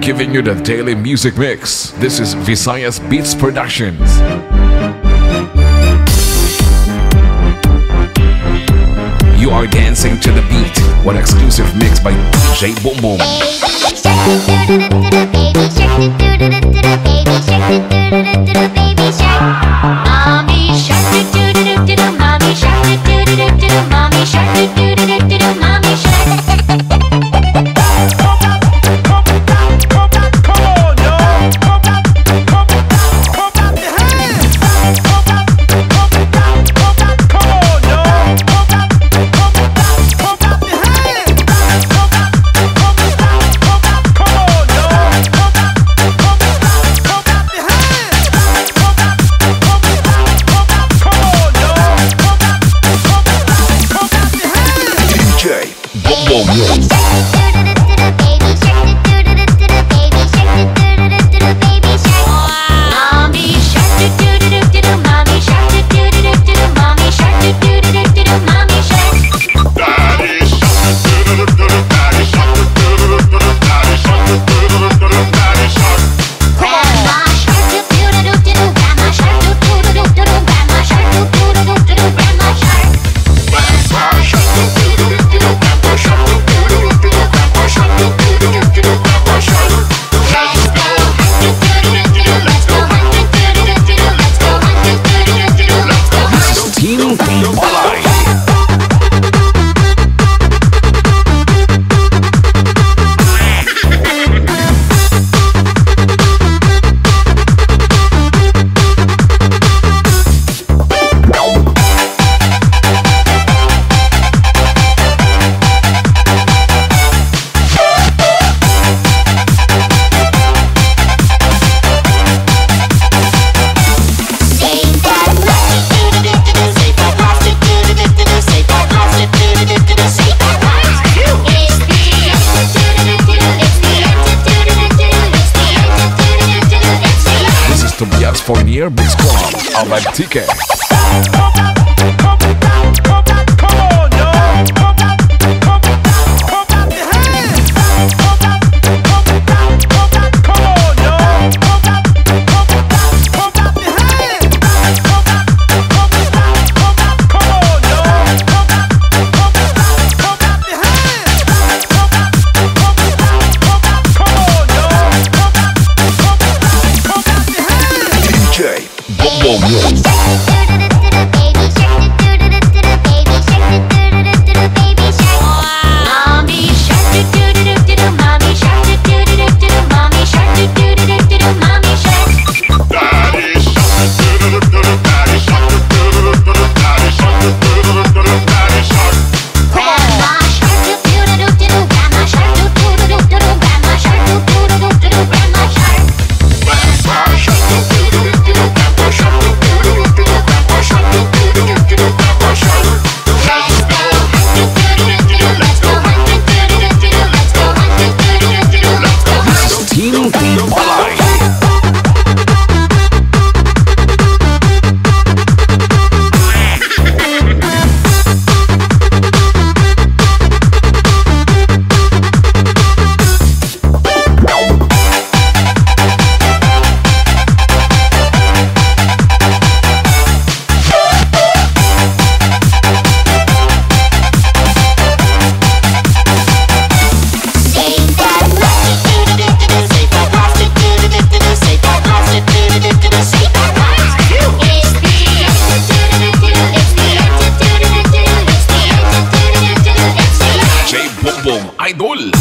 Giving you the daily music mix. This is Visayas Beats Productions. You are dancing to the beat. One exclusive mix by DJ Boom Boom. Tobias Fournier Mix Club. Avec ticket. idol.